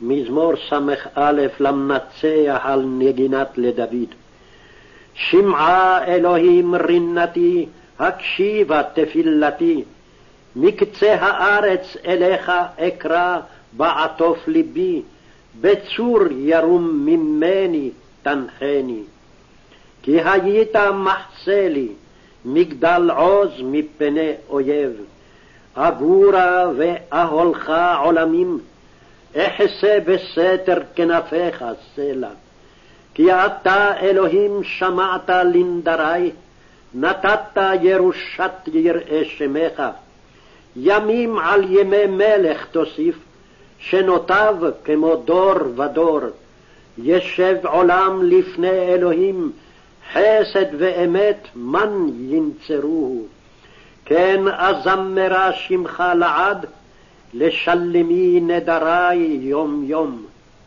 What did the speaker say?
מזמור ס"א למנצח על נגינת לדוד. שמעה אלוהים רינתי, הקשיבה תפילתי. מקצה הארץ אליך אקרא בעטוף ליבי, בצור ירום ממני תנחני. כי היית מחסה לי, מגדל עוז מפני אויב. אגורה ואהלך עולמים, אחסה בסתר כנפיך סלע. כי אתה, אלוהים, שמעת לנדרי, נתת ירושת יראי שמך. ימים על ימי מלך תוסיף, שנותיו כמו דור ודור. ישב עולם לפני אלוהים, חסד ואמת מן ינצרוהו. כן אזמרה שמך לעד, לשלמי נדרי יום יום.